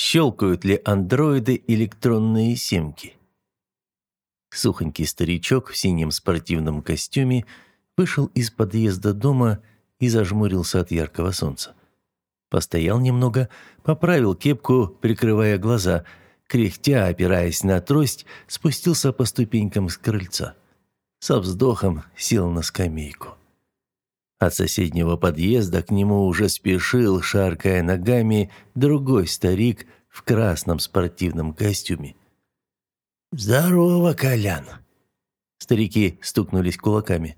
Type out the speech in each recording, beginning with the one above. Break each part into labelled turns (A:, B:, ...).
A: Щелкают ли андроиды электронные семки? Сухонький старичок в синем спортивном костюме вышел из подъезда дома и зажмурился от яркого солнца. Постоял немного, поправил кепку, прикрывая глаза, кряхтя, опираясь на трость, спустился по ступенькам с крыльца. Со вздохом сел на скамейку. От соседнего подъезда к нему уже спешил, шаркая ногами, другой старик в красном спортивном костюме. «Здорово, Колян!» Старики стукнулись кулаками.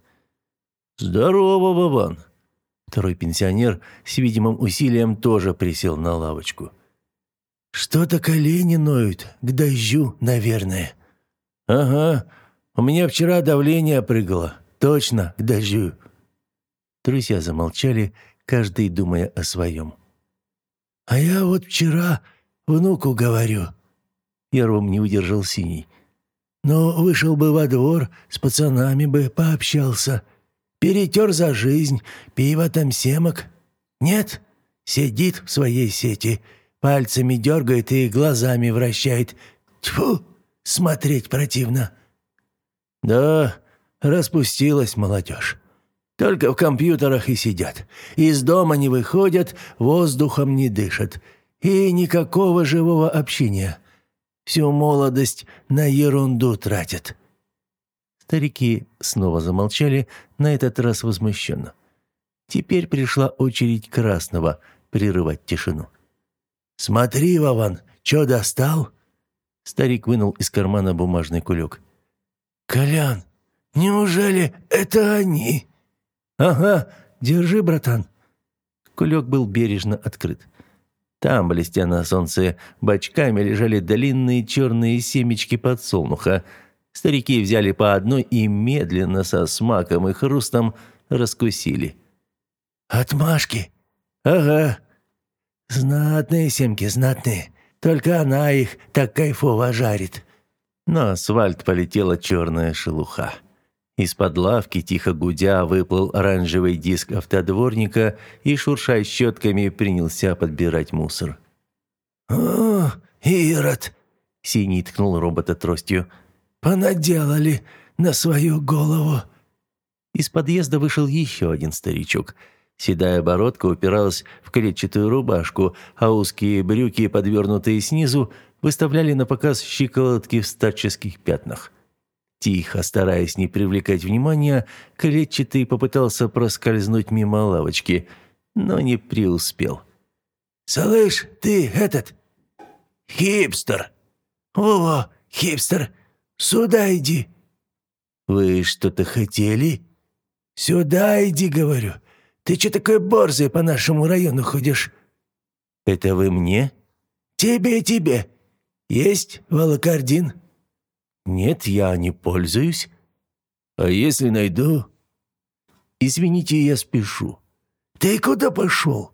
A: «Здорово, Бабан!» Второй пенсионер с видимым усилием тоже присел на лавочку. «Что-то колени ноют, к дождю, наверное». «Ага, у меня вчера давление прыгало. Точно, к дождю». Друзья замолчали, каждый думая о своем. «А я вот вчера внуку говорю». Первым не удержал Синий. «Но вышел бы во двор, с пацанами бы пообщался. Перетер за жизнь, пиво там семок. Нет, сидит в своей сети, пальцами дергает и глазами вращает. Тьфу, смотреть противно». «Да, распустилась молодежь. Только в компьютерах и сидят. Из дома не выходят, воздухом не дышат. И никакого живого общения. Всю молодость на ерунду тратят». Старики снова замолчали, на этот раз возмущенно. Теперь пришла очередь Красного прерывать тишину. «Смотри, Вован, что достал?» Старик вынул из кармана бумажный кулек. «Колян, неужели это они?» «Ага, держи, братан». Кулек был бережно открыт. Там, блестя на солнце, бочками лежали длинные черные семечки подсолнуха. Старики взяли по одной и медленно, со смаком и хрустом, раскусили. «Отмашки?» «Ага». «Знатные семки, знатные. Только она их так кайфово жарит». На асфальт полетела черная шелуха. Из-под лавки, тихо гудя, выплыл оранжевый диск автодворника и, шуршая щетками, принялся подбирать мусор. «О, Ирод!» — Синий ткнул робота тростью. «Понаделали на свою голову!» Из подъезда вышел еще один старичок. Седая бородка упиралась в клетчатую рубашку, а узкие брюки, подвернутые снизу, выставляли на показ щиколотки в старческих пятнах. Тихо, стараясь не привлекать внимания, клетчатый попытался проскользнуть мимо лавочки, но не преуспел. «Слышь, ты этот... хипстер! Во-во, хипстер, сюда иди!» «Вы что-то хотели?» «Сюда иди, говорю. Ты что такой борзый по нашему району ходишь?» «Это вы мне?» «Тебе, тебе. Есть волокордин?» «Нет, я не пользуюсь». «А если найду?» «Извините, я спешу». «Ты куда пошел?»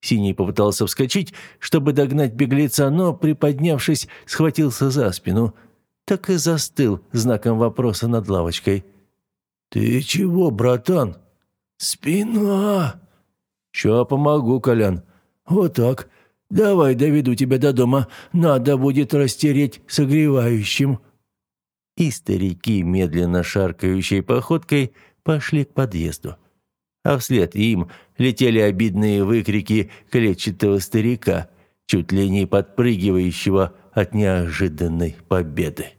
A: Синий попытался вскочить, чтобы догнать беглеца, но, приподнявшись, схватился за спину. Так и застыл знаком вопроса над лавочкой. «Ты чего, братан?» «Спина!» «Ща помогу, Колян. Вот так. Давай доведу тебя до дома. Надо будет растереть согревающим» и старики, медленно шаркающей походкой, пошли к подъезду. А вслед им летели обидные выкрики клетчатого старика, чуть ли не подпрыгивающего от неожиданной победы.